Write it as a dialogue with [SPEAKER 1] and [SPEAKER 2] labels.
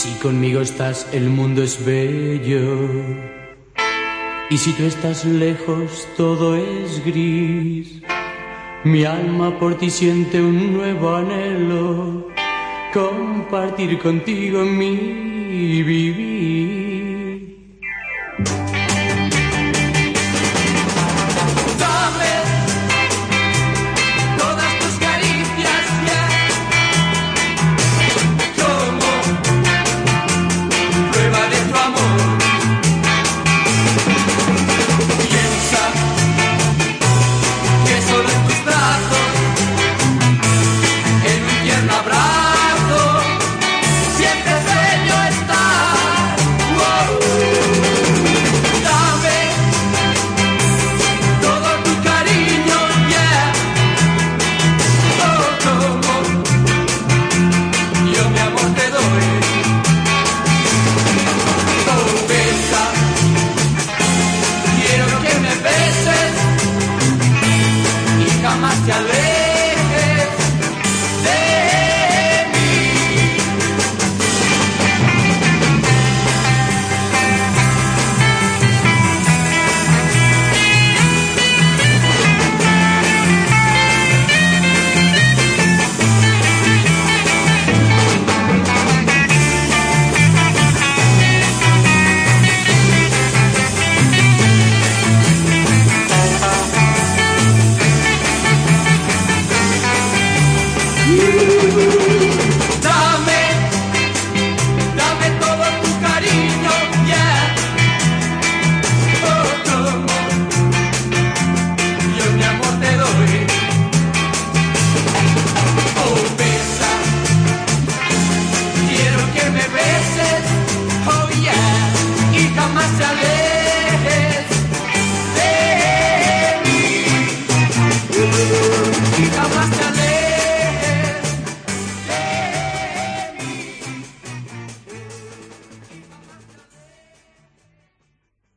[SPEAKER 1] Si conmigo estás, el mundo es bello. Y si tú estás lejos, todo es gris. Mi alma por ti siente un nuevo anhelo, compartir contigo mi vivir. que al you.